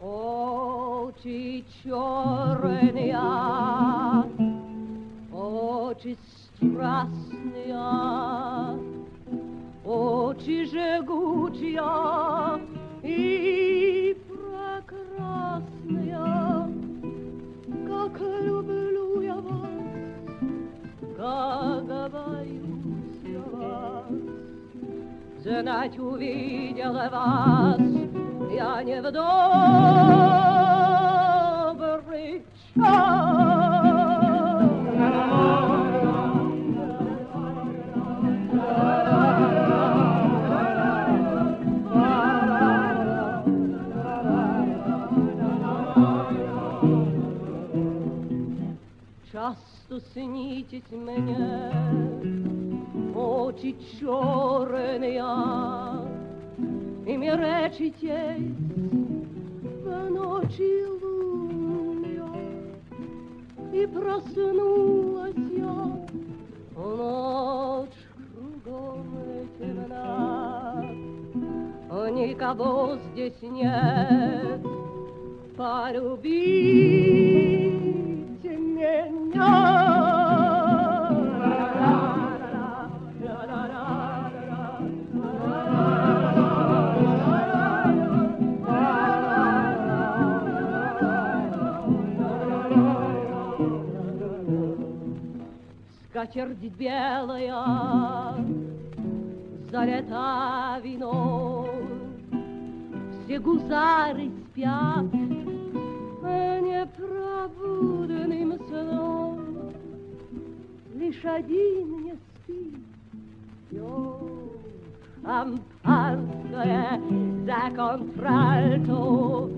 Oči čorenia, oči strasnia, oči žegučia, Знать увидела вас. Я не в добрый Часто снитесь мне очі чорні, і ми речитесь в ночі луня, і проснулась я, ночь кругом темна, никого здесь нет, полюбите Скатерть белая залета вином, Все гусары спят непробудным сном. Лишь один не спит, пьет шампанское за контральто,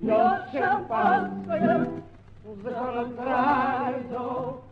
пьет шампанское за контральдо.